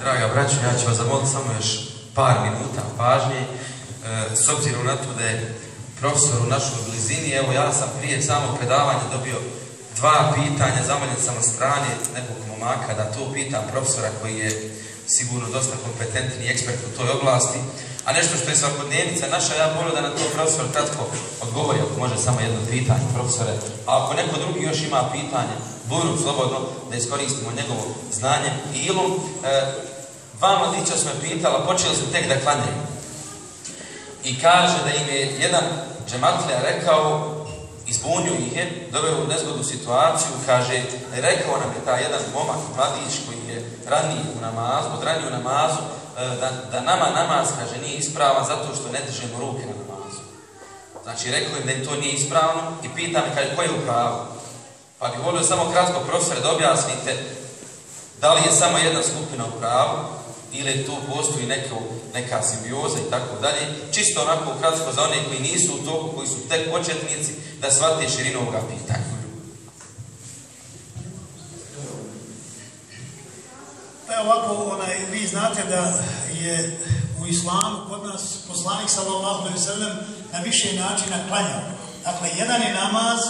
Draga braćo, ja ću vas zamoliti samo još par minuta pažnje. E, s obzirom na to da je profesor u našoj blizini, evo ja sam prije samog predavanja dobio dva pitanja, zamoljen sam od strane nekog momaka da to pitam profesora koji je sigurno dosta kompetentni ekspert u toj oblasti. A nešto što je svakodnevnica naša, ja volio da na to profesor kratko odgovori, ako može samo jedno pitanje, profesore. A ako neko drugi još ima pitanje, budu slobodno da iskoristimo njegovo znanje i ilom. E, dva mladića su me pitala, počeli su tek da klanjaju. I kaže da im je jedan džematlija rekao, izbunio ih je, doveo u nezgodnu situaciju, kaže, rekao nam je taj jedan momak, mladić koji je raniji u namazu, odraniji u namazu, da, da nama namaz, kaže, nije ispravan zato što ne držimo ruke na namazu. Znači, rekao im da im to nije ispravno i pita me, kaže, ko je u pravu? Pa bih volio samo kratko, profesore, da objasnite da li je samo jedna skupina u pravu ili tu postoji neka, neka simbioza i tako dalje. Čisto onako kratko za one koji nisu u toku, koji su tek početnici, da shvate širinu ovoga pitanja. Ovako, onaj, vi znate da je u islamu kod nas poslanik sallallahu alaihi sallam na više načina klanjao. Dakle, jedan je namaz,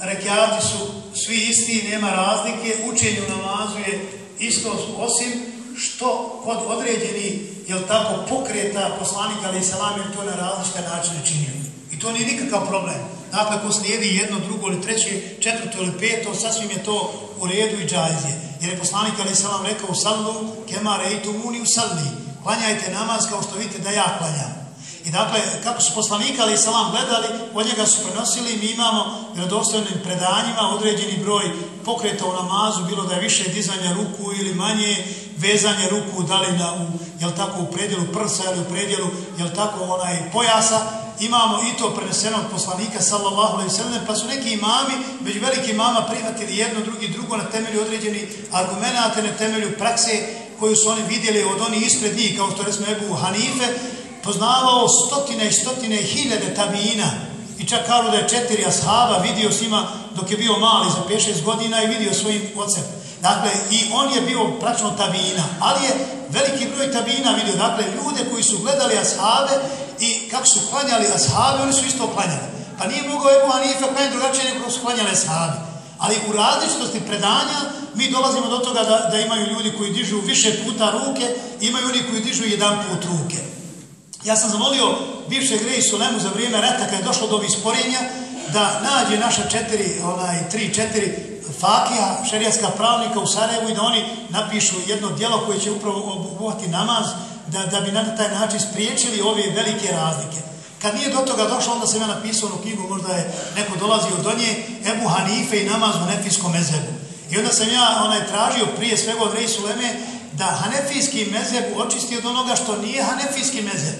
rekiati su svi isti, nema razlike, učenju namazu je isto osim što kod određeni, jel tako, pokreta poslanika alaihi sallam je to na različite načine činio. I to nije nikakav problem. Dakle, ako slijedi jedno, drugo ili treće, četvrto ili peto, sasvim je to u redu i džajzije. Jer je poslanik Ali Salam rekao u sallu, kema rejtu muni u salli. Klanjajte namaz kao što vidite da ja klanjam. I dakle, kako su poslanika Ali Salam gledali, od njega su prenosili, mi imamo vjerodostojnim predanjima određeni broj pokreta u namazu, bilo da je više dizanja ruku ili manje, vezanje ruku, da li na, u, jel tako, u predjelu prsa ili u predjelu, jel tako, onaj pojasa, imamo i to preneseno od poslanika sallallahu alejhi ve pa su neki imami među velikim mama prihvatili jedno, drugi, drugo na temelju određenih argumenata, na temelju prakse koju su oni vidjeli od onih ispred njih, kao što recimo Ebu Hanife, poznavao stotine i stotine i hiljade tabina i čak kažu da je četiri ashaba vidio s dok je bio mali za 5-6 godina i vidio svojim ocem. Dakle, i on je bio pračno tabina, ali je veliki broj tabina vidio, dakle, ljude koji su gledali ashabe i kako su klanjali ashabi, oni su isto klanjali. Pa nije mogao Ebu Hanife klanjati drugačije nego su klanjali ashabi. Ali u različitosti predanja mi dolazimo do toga da, da imaju ljudi koji dižu više puta ruke, imaju oni koji dižu jedan put ruke. Ja sam zamolio bivšeg Grej Sulemu za vrijeme rata kad je došlo do ovih sporenja da nađe naša četiri, onaj, tri, četiri fakija, šerijatska pravnika u Sarajevu i da oni napišu jedno dijelo koje će upravo obuhvati namaz da, da bi na taj način spriječili ove velike razlike. Kad nije do toga došlo, onda sam ja napisao onu knjigu, možda je neko dolazio do nje, Ebu Hanife i namaz u Hanefijskom mezebu. I onda sam ja onaj tražio prije svega od Rejsu Leme da Hanefijski mezeb očisti od onoga što nije Hanefijski mezeb.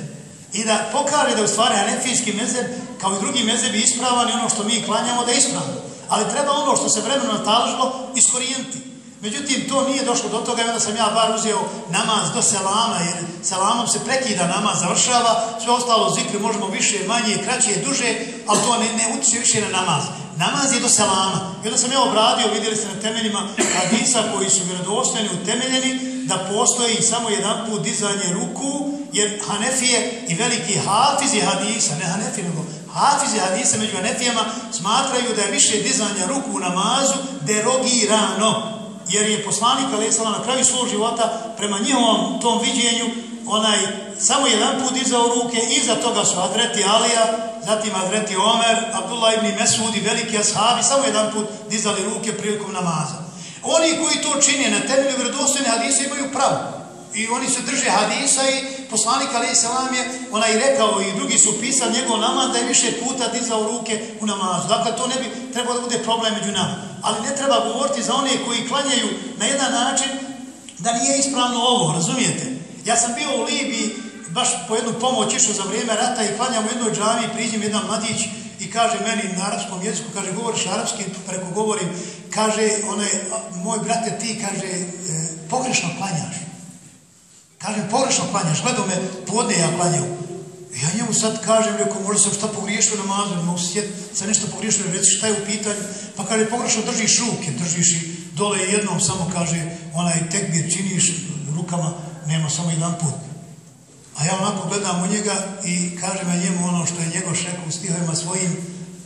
I da pokaže da u stvari Hanefijski mezeb, kao i drugi mezebi, ispravan i ono što mi klanjamo da je ispravno. Ali treba ono što se vremeno nataložilo iskorijeniti. Međutim, to nije došlo do toga i onda sam ja bar uzeo namaz do selama, jer selamom se prekida namaz, završava, sve ostalo zikri možemo više, manje, kraće, duže, ali to ne, ne utiče više na namaz. Namaz je do selama. I onda sam ja obradio, vidjeli ste na temeljima hadisa koji su vjerodostojni utemeljeni, da postoji samo jedan put dizanje ruku, jer Hanefije i veliki hafizi hadisa, ne Hanefi, nego hafizi hadisa među Hanefijama smatraju da je više dizanja ruku u namazu derogirano jer je poslanik Alesala na kraju svog života prema njihovom tom viđenju onaj samo jedan put dizao ruke, iza toga su Adreti Alija, zatim Adreti Omer, Abdullah ibn Mesud i veliki ashabi, samo jedan put dizali ruke prilikom namaza. Oni koji to čine na temelju vjerodostojne hadise imaju pravo. I oni se drže hadisa i poslanik Ali Salam je onaj rekao i drugi su pisali njegov namaz da je više puta dizao ruke u namazu. Dakle, to ne bi trebalo da bude problem među nama. Ali ne treba govoriti za one koji klanjaju na jedan način da nije ispravno ovo, razumijete? Ja sam bio u Libiji, baš po jednu pomoć išao za vrijeme rata i klanjam u jednoj džavi, priđem jedan mladić i kaže meni na arapskom jeziku, kaže, govoriš arapski, preko govorim, kaže, onaj, moj brate, ti, kaže, e, pogrešno klanjaš. Kaže, pogrešno klanjaš, gledao me, podne ja klanjao. Ja njemu sad kažem, reko, možda sam šta pogriješio na mazu, ne mogu se sjetiti, nešto pogriješio, reci šta je u pitanju. Pa kaže, pogrešno držiš ruke, držiš i dole jednom samo kaže, onaj tekbir činiš, rukama, nema samo jedan put. A ja onako gledam u njega i kažem ja njemu ono što je njegov šekao u stihovima svojim,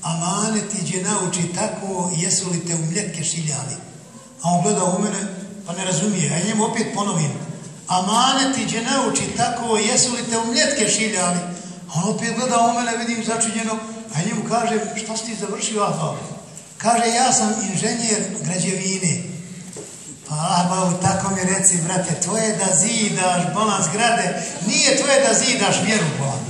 amaneti će nauči tako, jesu li te u mljetke šiljali. A on gleda u mene, pa ne razumije. A ja njemu opet ponovim, amaneti će nauči tako, jesu li te u mljetke šiljali. A on opet gleda u mene, vidim začinjeno, a njemu kažem, što si ti završio Afa? Kaže, ja sam inženjer građevine. Pa, Babu, tako mi reci, brate, tvoje da zidaš bolan zgrade, nije tvoje da zidaš vjeru bolan.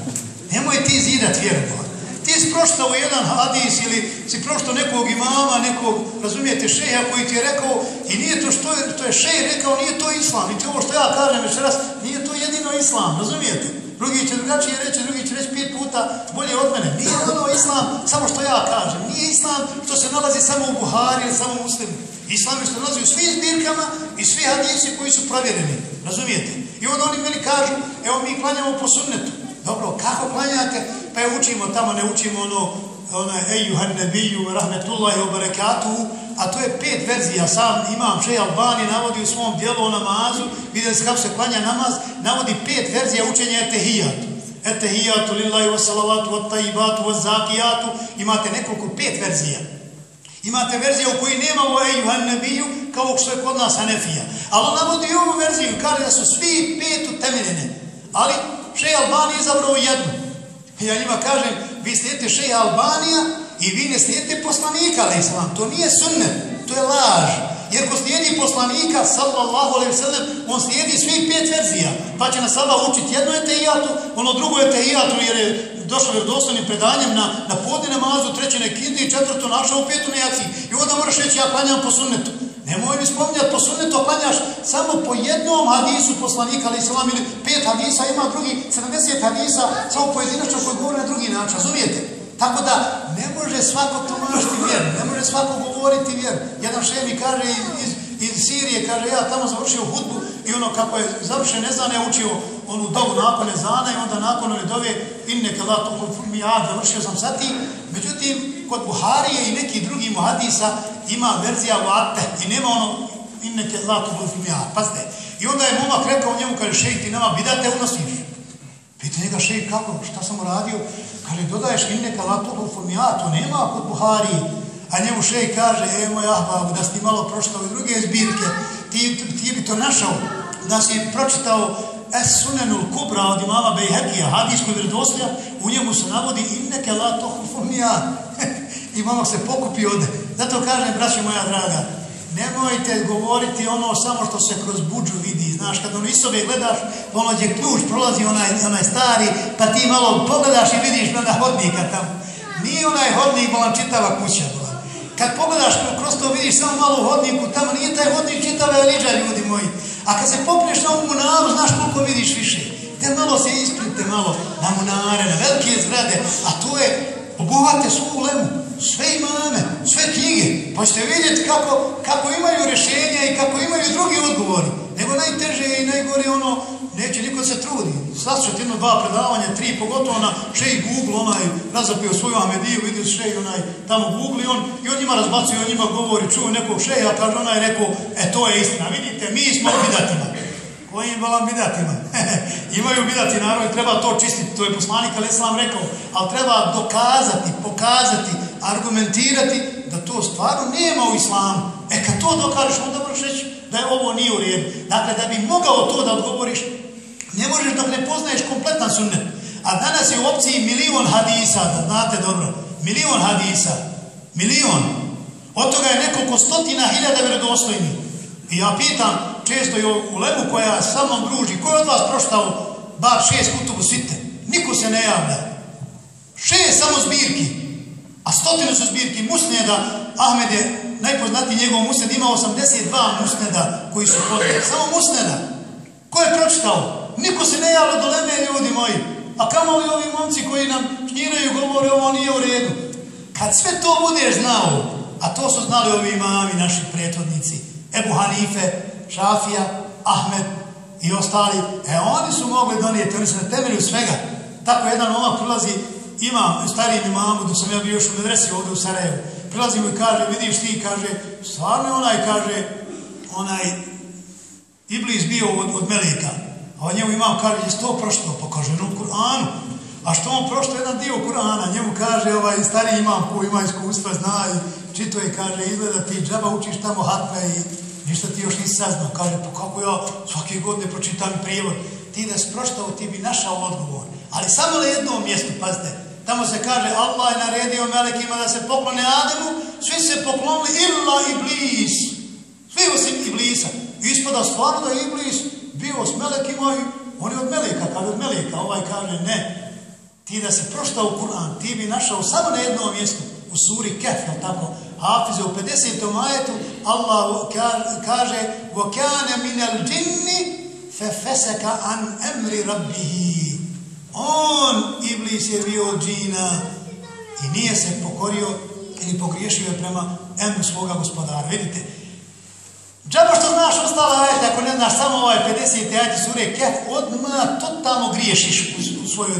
Nemoj ti zidat vjeru. Ti si proštao jedan hadis ili si proštao nekog imama, nekog, razumijete, šeha koji ti je rekao i nije to što je, to je šej rekao, nije to islam. I ovo što ja kažem večeras, nije to jedino islam, razumijete? Drugi će drugačije reći, drugi će reći pet puta bolje od mene. Nije ono islam samo što ja kažem. Nije islam što se nalazi samo u Buhari ili samo u muslimu. Islam je što nalazi u svim zbirkama i svi hadisi koji su provjereni. Razumijete? I onda oni meni kažu, evo mi klanjamo po sunnetu. Dobro, kako klanjate? Pa je učimo tamo, ne učimo ono, ono ejuhan nebiju, rahmetullahi wa barakatuhu, a to je pet verzija, sam imam Šej Albani navodi u svom dijelu o namazu, vidjeli kako se klanja namaz, navodi pet verzija učenja etehijatu. Etehijatu lillahi wa salavatu wa tajibatu zakijatu, imate nekoliko pet verzija. Imate verziju u kojoj nema o ejuhan nebiju, kao što je kod nas Hanefija. Ali navodi ovu verziju, kaže da su svi pet utemeljene. Ali Šej Albani izabrao jednu. Ja njima kažem, vi slijedite Šej Albanija, i vi ne slijedite poslanika, ali islam. To nije sunnet, to je laž. Jer ko slijedi poslanika, sallallahu alaihi sallam, on slijedi svih pet verzija. Pa će nas sada učiti jedno etehijatu, ono drugo etehijatu, jer je došlo vjerodostojnim predanjem na, na podne namazu, treće nekindi, četvrto našao petu nejaci. I onda moraš reći, ja klanjam po sunnetu. Nemoj mi spominjati po sunnetu, klanjaš samo po jednom hadisu poslanika, ali islam, ili pet hadisa, ima drugi 70 hadisa, samo pojedinačno koji govore na drugi način, razumijete? Tako da ne može svako tumačiti vjeru, ne može svako govoriti vjeru. Jedan šej mi kaže iz, iz, iz Sirije, kaže ja tamo završio hudbu i ono kako je završen nezan je učio onu dobu nakon nezana i onda nakon ove dove inne kada to mi ja završio sam sa tim. Međutim, kod Buharije i neki drugi muhadisa ima verzija vate i nema ono inne kada to mi ja. Pazite. I onda je momak rekao njemu, kaže šej ti nama bidate unosiš. Pita njega šej kako, šta sam uradio? Kaže, dodaješ inneka latuhu formija, to nema kod Buhari. A njemu šej kaže, e moj ahbabu, da si malo pročitao i druge zbirke, ti, ti bi to našao, da si pročitao Es sunenul kubra od imama Bejhekija, hadijskoj vjerodostlja, u njemu se navodi inneke latuhu formija. I mama se pokupi ode. Zato kažem, braći moja draga, Nemojte govoriti ono samo što se kroz buđu vidi. Znaš, kad ono isobe gledaš, ono gdje ključ prolazi onaj, onaj stari, pa ti malo pogledaš i vidiš na hodnika tamo. Nije onaj hodnik, bolan čitava kuća. Bolan. Kad pogledaš kroz to vidiš samo malo hodniku, tamo nije taj hodnik čitava liđa, ljudi moji. A kad se popneš na ovu munaru, znaš koliko vidiš više. Te malo se isprite malo na munare, na velike zgrade, a to je, obuhvate svu lemu sve imame, sve knjige, pa ćete vidjeti kako, kako imaju rješenja i kako imaju drugi odgovori. Nego najteže i najgore ono, neće niko se trudi. Saslušati jedno, dva predavanja, tri, pogotovo na šej Google, onaj razapio svoju Amediju, vidio šej onaj tamo Google i on, i on njima razbacuje, on njima govori, čuju nekog šeja, kaže onaj rekao, e to je istina, vidite, mi smo bidatima. Kojim balam bidatima? Imaju bidati, naravno, treba to čistiti, to je poslanik, ali sam rekao, ali treba dokazati, pokazati, argumentirati da to stvarno nema u islamu. E kad to dokažeš, onda moraš reći da je ovo nije u redu. Dakle, da bi mogao to da odgovoriš, ne možeš dok ne poznaješ kompletan sunnet. A danas je u opciji milion hadisa, da znate dobro. Milion hadisa. Milion. Od toga je nekoliko stotina hiljada vjerodostojnih. I ja pitam često u lebu koja sa mnom druži, ko je od vas proštao bar šest kutubu svite? Niko se ne javlja. Šest samo zbirki. A stotine su zbirki musneda. Ahmed je najpoznatiji njegov musned, ima 82 musneda koji su podali. Samo musneda. Ko je pročitao? Niko se ne javlja do leme, ljudi moji. A kamo li ovi momci koji nam knjiraju govore ovo nije u redu? Kad sve to budeš znao, a to su znali ovi imami, naši prethodnici, Ebu Hanife, Šafija, Ahmed i ostali, e oni su mogli donijeti, oni su na temelju svega. Tako jedan omak prilazi imam stariji imamu, da sam ja bio još u medresi ovdje u Sarajevu, prilazi mu i kaže, vidiš ti, kaže, stvarno onaj, kaže, onaj Iblis bio od, od Meleka, a on njemu imam kaže, je to prošto? Pa kaže, no Kur'anu. A što on prošto jedan dio Kur'ana, njemu kaže ovaj stari imam koji ima iskustva, zna i čito je, kaže, izgleda ti džaba učiš tamo hatme i ništa ti još nisi saznao. Kaže, pa kako ja svake godine pročitam prijevod. Ti da si proštao, ti bi našao odgovor. Ali samo na jednom mjestu, pazite, tamo se kaže Allah je naredio melekima da se poklone Ademu, svi se poklonili illa iblis. Svi osim iblisa. Ispada stvarno da je iblis bio s melekima i on je od meleka, kaže od meleka. Ovaj kaže ne. Ti da se proštao Kur'an, ti bi našao samo na jednom mjestu, u suri Kef, tako, Hafize u 50. majetu, Allah kaže وَكَانَ مِنَ الْجِنِّ فَفَسَكَ عَنْ أَمْرِ رَبِّهِ on, Iblis je bio džina i nije se pokorio ili pogriješio prema emru svoga gospodara. Vidite, džaba što znaš ostala ajte, ako ne znaš samo ovaj 50. ajte sure Kef, odmah totalno griješiš u, u svojoj,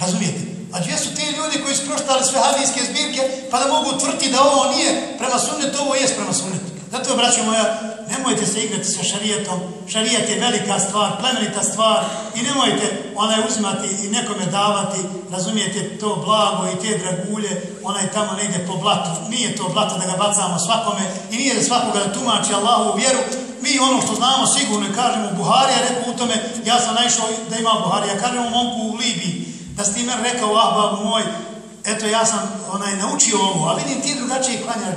razumijete? A gdje su ti ljudi koji su proštali sve hadijske zbirke pa da mogu tvrditi da ovo nije prema sunnetu, ovo jest prema sunnetu. Zato, braćo moja, nemojte se igrati sa šarijetom. Šarijet je velika stvar, plemenita stvar i nemojte onaj uzimati i nekome davati, razumijete, to blago i te dragulje, onaj tamo ne ide po blatu. Nije to blato da ga bacamo svakome i nije da svakoga da tumači Allahu vjeru. Mi ono što znamo sigurno kažemo Buharija, rekao u tome, ja sam naišao da ima Buharija, kažemo momku u Libiji, da si ti meni rekao, ah, babu moj, eto ja sam onaj naučio ovo, a vidim ti drugačije klanjaš,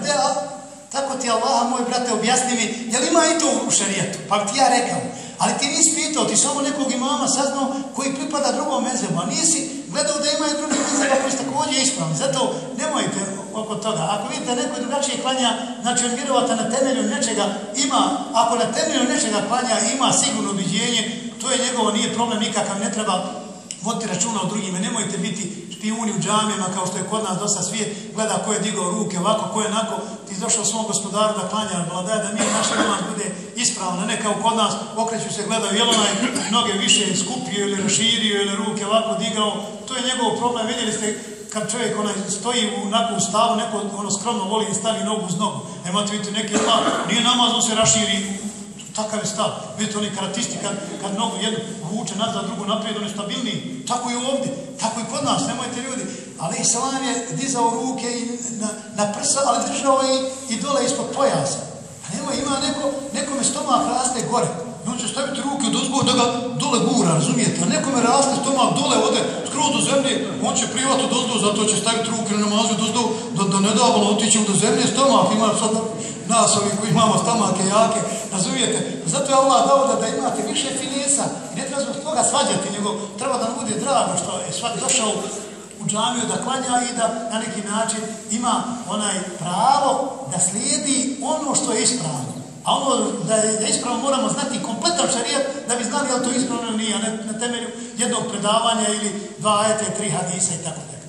tako ti Allah, moj brate, objasni mi, je li ima i to u šarijetu? Pa ti ja rekao, ali ti nisi pitao, ti samo nekog imama saznao koji pripada drugom mezemu, a nisi gledao da ima i drugi mezeba koji su također ispravni. Zato nemojte oko toga. Ako vidite neko drugačije klanja, znači on vjerovata na temelju nečega ima, ako na temelju nečega klanja ima sigurno ubiđenje, to je njegovo, nije problem nikakav, ne treba voditi računa o drugima, nemojte biti špijuni u džamijama kao što je kod nas dosta svijet, gleda ko je digao ruke ovako, ko je onako, ti došao svom gospodaru da klanja, vladaj da mi naš namaz bude ispravno, ne kao kod nas, okreću se, gledaju, jel onaj noge više skupio ili raširio ili ruke ovako digao, to je njegov problem, vidjeli ste kad čovjek onaj stoji u onako stavu, neko ono skromno voli i stavi nogu uz nogu. Nemate vidite neki Allah, nije namaz, on se raširi Takav je stav. Vidite, oni karatisti kad, kad nogu jednu vuče nazad, drugu naprijed, oni stabilniji. Tako i ovdje. Tako i kod nas, nemojte ljudi. Ali Islam je dizao ruke i na, na prsa, ali držao i, i dole ispod pojasa. A nema, ima neko, nekome stomak raste gore. I on će staviti ruke od uzgoj da ga dole gura, razumijete? A nekome raste stomak dole, ode skroz do zemlje, on će privat od zato će staviti ruke na namazu od da, da ne davalo otići do zemlje, stomak ima sad nas ovi koji imamo stomake jake, razumijete? Zato je Allah dao da, da imate više finesa i ne treba zbog toga svađati, nego treba da bude drago što je svak došao u džamiju da klanja i da na neki način ima onaj pravo da slijedi ono što je ispravno. A ono da da ispravno moramo znati kompletan šarijat da bi znali li to ispravno ili nije, a ne na temelju jednog predavanja ili dva ajete, tri hadisa i tako tako.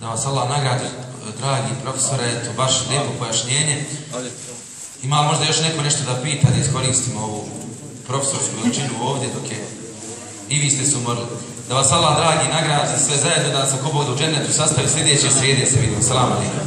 Da vas Allah nagradi dragi profesore, to baš lijepo pojašnjenje. Ima možda još neko nešto da pita, da iskoristimo ovu profesorsku veličinu ovdje dok je i vi ste se umorili. Da vas Allah dragi nagradi sve zajedno da nas ako Bog do džennetu sastavi sljedeće srijede se vidimo. Salam alaikum.